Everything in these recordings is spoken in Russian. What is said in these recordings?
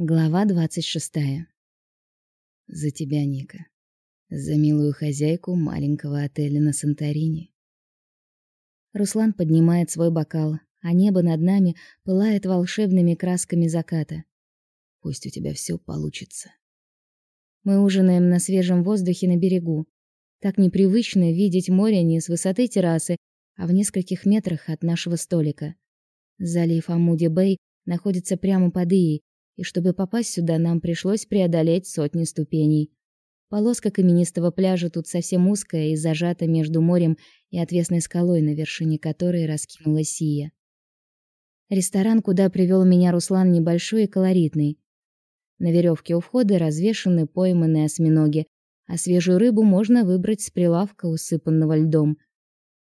Глава двадцать шестая. За тебя, Ника. За милую хозяйку маленького отеля на Санторини. Руслан поднимает свой бокал, а небо над нами пылает волшебными красками заката. Пусть у тебя все получится. Мы ужинаем на свежем воздухе на берегу. Так непривычно видеть море не с высоты террасы, а в нескольких метрах от нашего столика. Залив Амуди-Бэй находится прямо под Ией, и чтобы попасть сюда, нам пришлось преодолеть сотни ступеней. Полоска каменистого пляжа тут совсем узкая и зажата между морем и отвесной скалой, на вершине которой раскинулась Сия. Ресторан, куда привел меня Руслан, небольшой и колоритный. На веревке у входа развешаны пойманные осьминоги, а свежую рыбу можно выбрать с прилавка, усыпанного льдом.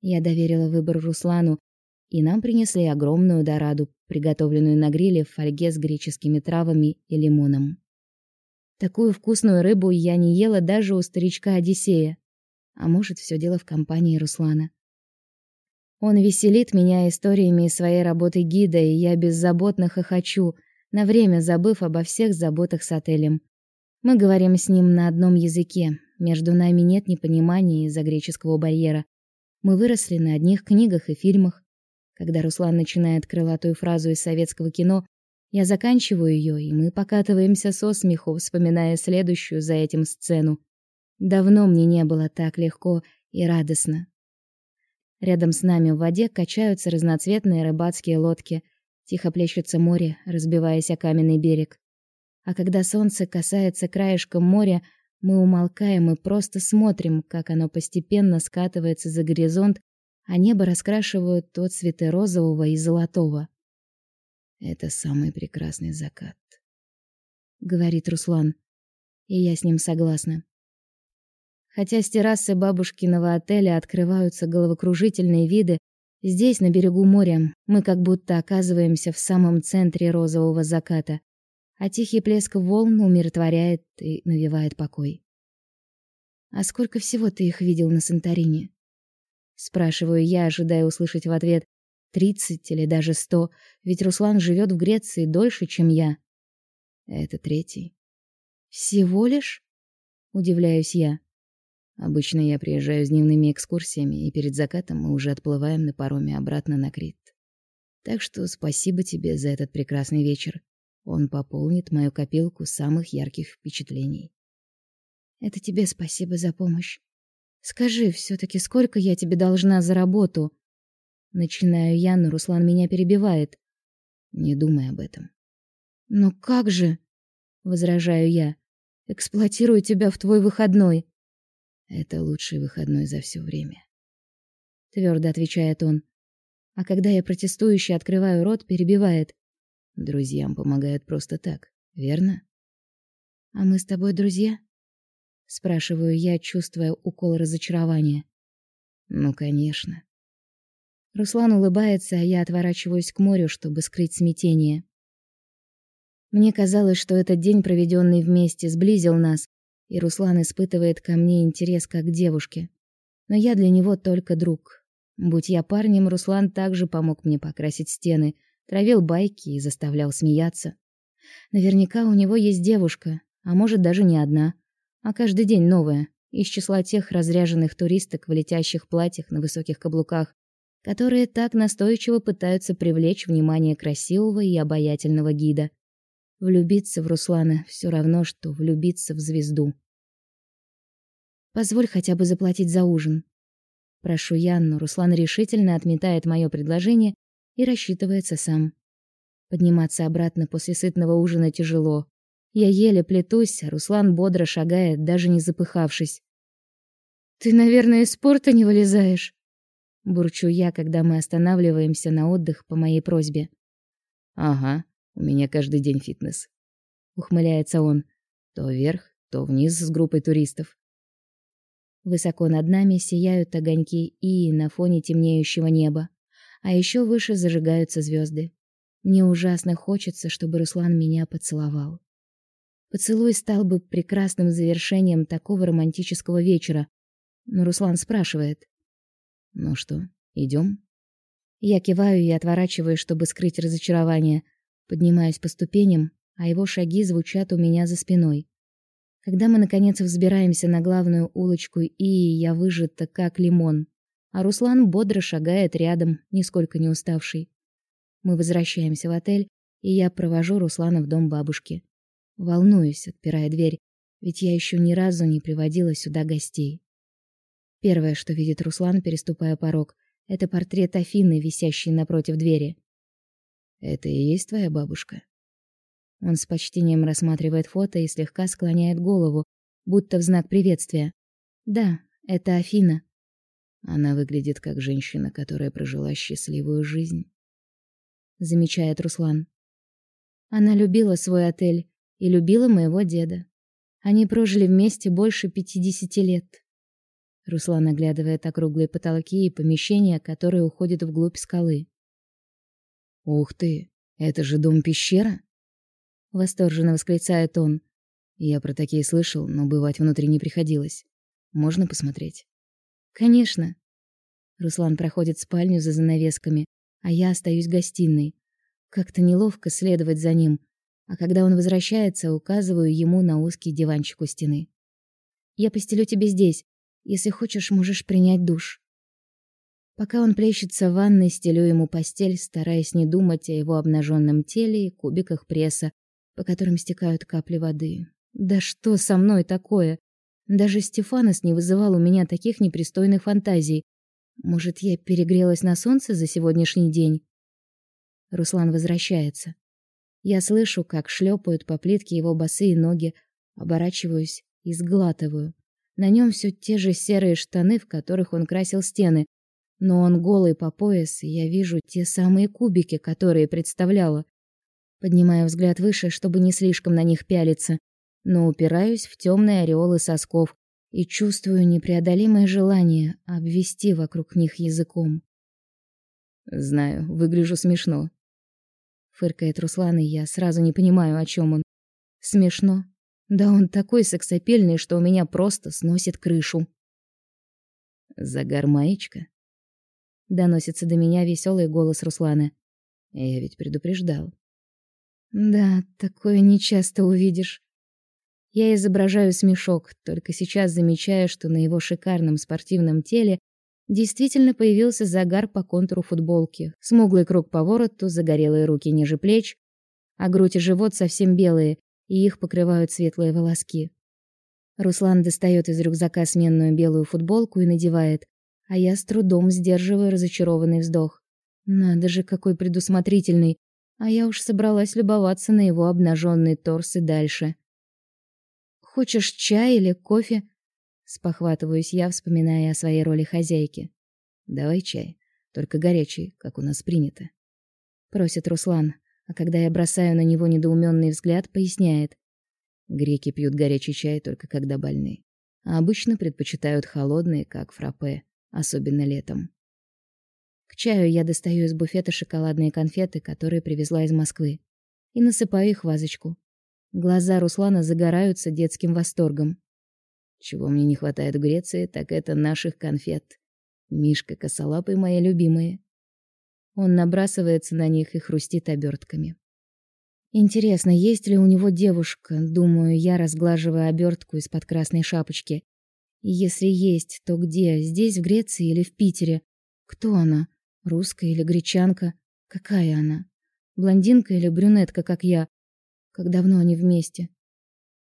Я доверила выбор Руслану, и нам принесли огромную дораду, приготовленную на гриле в фольге с греческими травами и лимоном. Такую вкусную рыбу я не ела даже у старичка Одиссея. А может, все дело в компании Руслана. Он веселит меня историями своей работы гида, и я беззаботно хохочу, на время забыв обо всех заботах с отелем. Мы говорим с ним на одном языке. Между нами нет непонимания из-за греческого барьера. Мы выросли на одних книгах и фильмах. Когда Руслан начинает крылатую фразу из советского кино, я заканчиваю ее, и мы покатываемся со смеху, вспоминая следующую за этим сцену. Давно мне не было так легко и радостно. Рядом с нами в воде качаются разноцветные рыбацкие лодки, тихо плещется море, разбиваясь о каменный берег. А когда солнце касается краешком моря, мы умолкаем и просто смотрим, как оно постепенно скатывается за горизонт а небо раскрашивают то цветы розового и золотого. Это самый прекрасный закат, говорит Руслан, и я с ним согласна. Хотя с террасы бабушкиного отеля открываются головокружительные виды, здесь, на берегу моря, мы как будто оказываемся в самом центре розового заката, а тихий плеск волн умиротворяет и навевает покой. А сколько всего ты их видел на Санторини? Спрашиваю я, ожидая услышать в ответ тридцать или даже сто, ведь Руслан живет в Греции дольше, чем я. Это третий. Всего лишь? Удивляюсь я. Обычно я приезжаю с дневными экскурсиями, и перед закатом мы уже отплываем на пароме обратно на Крит. Так что спасибо тебе за этот прекрасный вечер. Он пополнит мою копилку самых ярких впечатлений. Это тебе спасибо за помощь. Скажи все таки сколько я тебе должна за работу? Начинаю я, но Руслан меня перебивает. Не думай об этом. Но как же? возражаю я. Эксплуатирую тебя в твой выходной. Это лучший выходной за все время, твердо отвечает он. А когда я протестующе открываю рот, перебивает. Друзьям помогают просто так, верно? А мы с тобой друзья? Спрашиваю я, чувствуя укол разочарования. Ну, конечно. Руслан улыбается, а я отворачиваюсь к морю, чтобы скрыть смятение. Мне казалось, что этот день, проведенный вместе, сблизил нас, и Руслан испытывает ко мне интерес как к девушке. Но я для него только друг. Будь я парнем, Руслан также помог мне покрасить стены, травил байки и заставлял смеяться. Наверняка у него есть девушка, а может даже не одна а каждый день новая, из числа тех разряженных туристок в летящих платьях на высоких каблуках, которые так настойчиво пытаются привлечь внимание красивого и обаятельного гида. Влюбиться в Руслана все равно, что влюбиться в звезду. Позволь хотя бы заплатить за ужин. Прошу я, Руслан решительно отметает мое предложение и рассчитывается сам. Подниматься обратно после сытного ужина тяжело, я еле плетусь, Руслан бодро шагает, даже не запыхавшись. Ты, наверное, из спорта не вылезаешь, бурчу я, когда мы останавливаемся на отдых по моей просьбе. Ага, у меня каждый день фитнес, ухмыляется он. То вверх, то вниз с группой туристов. Высоко над нами сияют огоньки и на фоне темнеющего неба, а еще выше зажигаются звезды. Мне ужасно хочется, чтобы Руслан меня поцеловал. Поцелуй стал бы прекрасным завершением такого романтического вечера. Но Руслан спрашивает: "Ну что, идем? Я киваю и отворачиваюсь, чтобы скрыть разочарование. Поднимаюсь по ступеням, а его шаги звучат у меня за спиной. Когда мы наконец взбираемся на главную улочку, и я выжата как лимон, а Руслан бодро шагает рядом, нисколько не уставший. Мы возвращаемся в отель, и я провожу Руслана в дом бабушки. Волнуюсь, отпирая дверь, ведь я еще ни разу не приводила сюда гостей. Первое, что видит Руслан, переступая порог, это портрет Афины, висящий напротив двери. Это и есть твоя бабушка. Он с почтением рассматривает фото и слегка склоняет голову, будто в знак приветствия. Да, это Афина. Она выглядит как женщина, которая прожила счастливую жизнь, замечает Руслан. Она любила свой отель и любила моего деда. Они прожили вместе больше пятидесяти лет. Руслан оглядывает округлые потолки и помещения, которые уходят вглубь скалы. Ух ты, это же дом-пещера? восторженно восклицает он. Я про такие слышал, но бывать внутри не приходилось. Можно посмотреть? Конечно. Руслан проходит в спальню за занавесками, а я остаюсь в гостиной. Как-то неловко следовать за ним, а когда он возвращается, указываю ему на узкий диванчик у стены. Я постелю тебе здесь. Если хочешь, можешь принять душ. Пока он плещется в ванной, стелю ему постель, стараясь не думать о его обнаженном теле и кубиках пресса, по которым стекают капли воды. Да что со мной такое? Даже Стефанос не вызывал у меня таких непристойных фантазий. Может, я перегрелась на солнце за сегодняшний день? Руслан возвращается. Я слышу, как шлепают по плитке его босые ноги, оборачиваюсь и сглатываю. На нем все те же серые штаны, в которых он красил стены, но он голый по пояс, и я вижу те самые кубики, которые представляла. Поднимаю взгляд выше, чтобы не слишком на них пялиться, но упираюсь в темные ореолы сосков и чувствую непреодолимое желание обвести вокруг них языком. Знаю, выгляжу смешно. Фыркает Руслан, и я сразу не понимаю, о чем он. Смешно. Да он такой сексапильный, что у меня просто сносит крышу. Загар маечка. Доносится до меня веселый голос Руслана. Я ведь предупреждал. Да, такое нечасто увидишь. Я изображаю смешок, только сейчас замечая, что на его шикарном спортивном теле действительно появился загар по контуру футболки, смуглый круг по вороту, загорелые руки ниже плеч, а грудь и живот совсем белые, и их покрывают светлые волоски. Руслан достает из рюкзака сменную белую футболку и надевает, а я с трудом сдерживаю разочарованный вздох. Надо же, какой предусмотрительный, а я уж собралась любоваться на его обнаженный торс и дальше. Хочешь чай или кофе? Спохватываюсь я, вспоминая о своей роли хозяйки. Давай чай, только горячий, как у нас принято, просит Руслан, а когда я бросаю на него недоуменный взгляд, поясняет: Греки пьют горячий чай только когда больны, а обычно предпочитают холодный, как фраппе, особенно летом. К чаю я достаю из буфета шоколадные конфеты, которые привезла из Москвы, и насыпаю их в вазочку. Глаза Руслана загораются детским восторгом. Чего мне не хватает в Греции, так это наших конфет. Мишка косолапый мои любимые. Он набрасывается на них и хрустит обертками. Интересно, есть ли у него девушка, думаю я, разглаживая обертку из-под красной шапочки. Если есть, то где? Здесь, в Греции или в Питере? Кто она? Русская или гречанка? Какая она? Блондинка или брюнетка, как я? Как давно они вместе?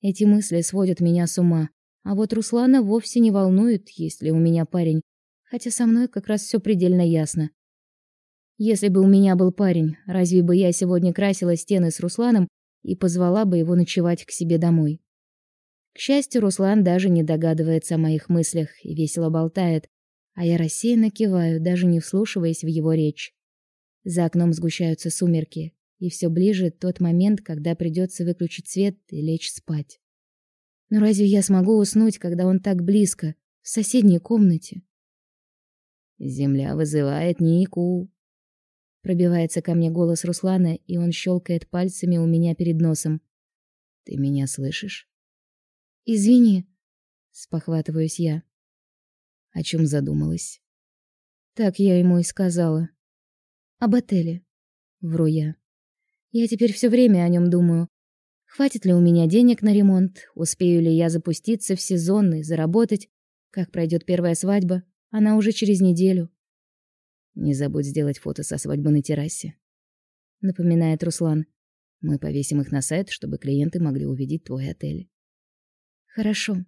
Эти мысли сводят меня с ума. А вот Руслана вовсе не волнует, есть ли у меня парень, хотя со мной как раз все предельно ясно. Если бы у меня был парень, разве бы я сегодня красила стены с Русланом и позвала бы его ночевать к себе домой? К счастью, Руслан даже не догадывается о моих мыслях и весело болтает, а я рассеянно киваю, даже не вслушиваясь в его речь. За окном сгущаются сумерки, и все ближе тот момент, когда придется выключить свет и лечь спать. Но разве я смогу уснуть, когда он так близко, в соседней комнате? Земля вызывает Нику. Пробивается ко мне голос Руслана, и он щелкает пальцами у меня перед носом. Ты меня слышишь? Извини, спохватываюсь я. О чем задумалась? Так я ему и сказала. Об отеле. Вру я. Я теперь все время о нем думаю, Хватит ли у меня денег на ремонт? Успею ли я запуститься в сезон и заработать? Как пройдет первая свадьба? Она уже через неделю. Не забудь сделать фото со свадьбы на террасе, напоминает Руслан. Мы повесим их на сайт, чтобы клиенты могли увидеть твой отель. Хорошо,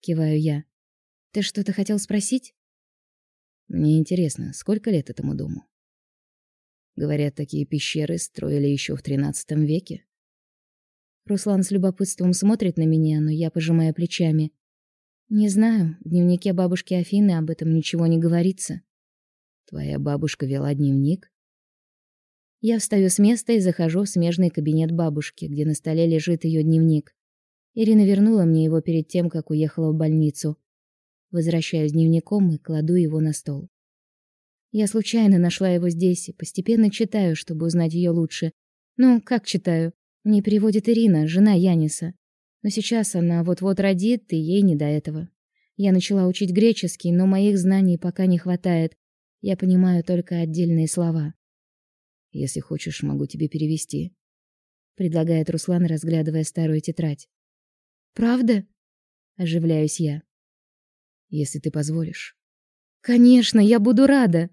киваю я. Ты что-то хотел спросить? Мне интересно, сколько лет этому дому? Говорят, такие пещеры строили еще в XIII веке. Руслан с любопытством смотрит на меня, но я пожимаю плечами. Не знаю, в дневнике бабушки Афины об этом ничего не говорится. Твоя бабушка вела дневник? Я встаю с места и захожу в смежный кабинет бабушки, где на столе лежит ее дневник. Ирина вернула мне его перед тем, как уехала в больницу. Возвращаюсь с дневником и кладу его на стол. Я случайно нашла его здесь и постепенно читаю, чтобы узнать ее лучше. Ну, как читаю? Не переводит Ирина, жена Яниса. Но сейчас она вот-вот родит, и ей не до этого. Я начала учить греческий, но моих знаний пока не хватает. Я понимаю только отдельные слова. Если хочешь, могу тебе перевести, предлагает Руслан, разглядывая старую тетрадь. Правда? оживляюсь я. Если ты позволишь. Конечно, я буду рада.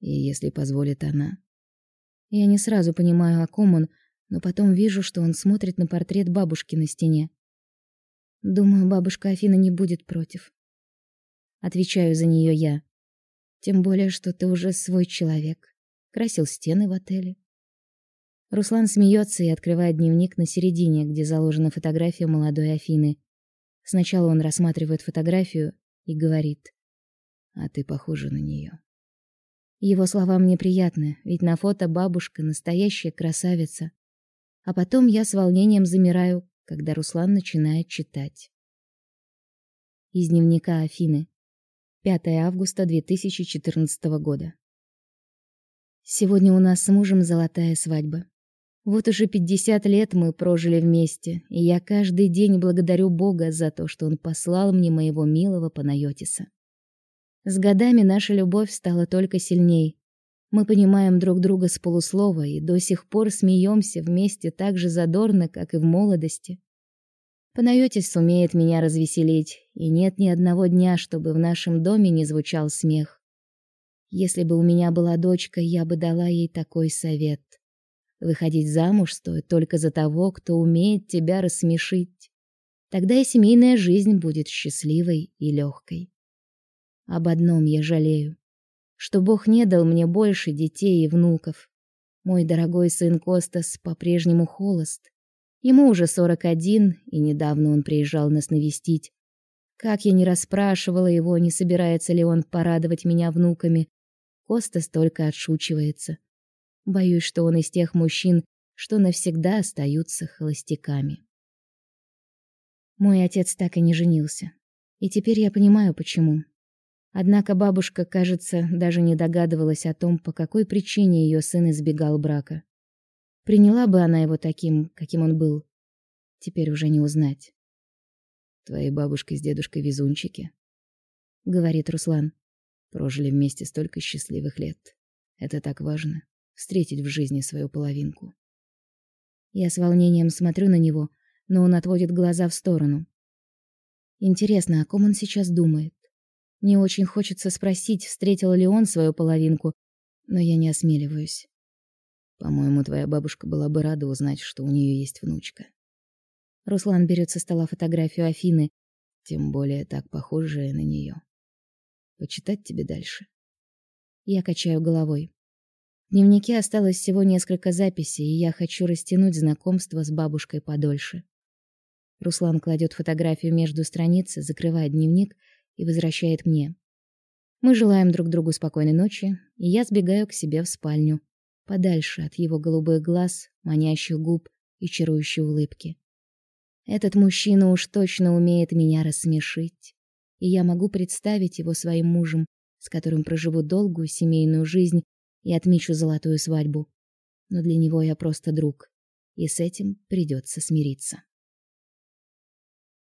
И если позволит она. Я не сразу понимаю, о ком он, но потом вижу, что он смотрит на портрет бабушки на стене. Думаю, бабушка Афина не будет против. Отвечаю за нее я. Тем более, что ты уже свой человек. Красил стены в отеле. Руслан смеется и открывает дневник на середине, где заложена фотография молодой Афины. Сначала он рассматривает фотографию и говорит: "А ты похожа на нее. Его слова мне приятны, ведь на фото бабушка настоящая красавица. А потом я с волнением замираю, когда Руслан начинает читать. Из дневника Афины. 5 августа 2014 года. Сегодня у нас с мужем золотая свадьба. Вот уже 50 лет мы прожили вместе, и я каждый день благодарю Бога за то, что он послал мне моего милого Панайотиса. С годами наша любовь стала только сильней. Мы понимаем друг друга с полуслова и до сих пор смеемся вместе так же задорно, как и в молодости. Панайотис сумеет меня развеселить, и нет ни одного дня, чтобы в нашем доме не звучал смех. Если бы у меня была дочка, я бы дала ей такой совет. Выходить замуж стоит только за того, кто умеет тебя рассмешить. Тогда и семейная жизнь будет счастливой и легкой. Об одном я жалею, что Бог не дал мне больше детей и внуков. Мой дорогой сын Костас по-прежнему холост. Ему уже сорок один, и недавно он приезжал нас навестить. Как я не расспрашивала его, не собирается ли он порадовать меня внуками, Костас только отшучивается. Боюсь, что он из тех мужчин, что навсегда остаются холостяками. Мой отец так и не женился. И теперь я понимаю, почему. Однако бабушка, кажется, даже не догадывалась о том, по какой причине ее сын избегал брака. Приняла бы она его таким, каким он был, теперь уже не узнать. Твои бабушка с дедушкой везунчики, говорит Руслан. Прожили вместе столько счастливых лет. Это так важно встретить в жизни свою половинку. Я с волнением смотрю на него, но он отводит глаза в сторону. Интересно, о ком он сейчас думает? Мне очень хочется спросить, встретил ли он свою половинку, но я не осмеливаюсь. По-моему, твоя бабушка была бы рада узнать, что у нее есть внучка. Руслан берет со стола фотографию Афины, тем более так похожая на нее. Почитать тебе дальше. Я качаю головой. В дневнике осталось всего несколько записей, и я хочу растянуть знакомство с бабушкой подольше. Руслан кладет фотографию между страниц, закрывает дневник и возвращает мне. Мы желаем друг другу спокойной ночи, и я сбегаю к себе в спальню, подальше от его голубых глаз, манящих губ и чарующей улыбки. Этот мужчина уж точно умеет меня рассмешить, и я могу представить его своим мужем, с которым проживу долгую семейную жизнь и отмечу золотую свадьбу. Но для него я просто друг, и с этим придется смириться.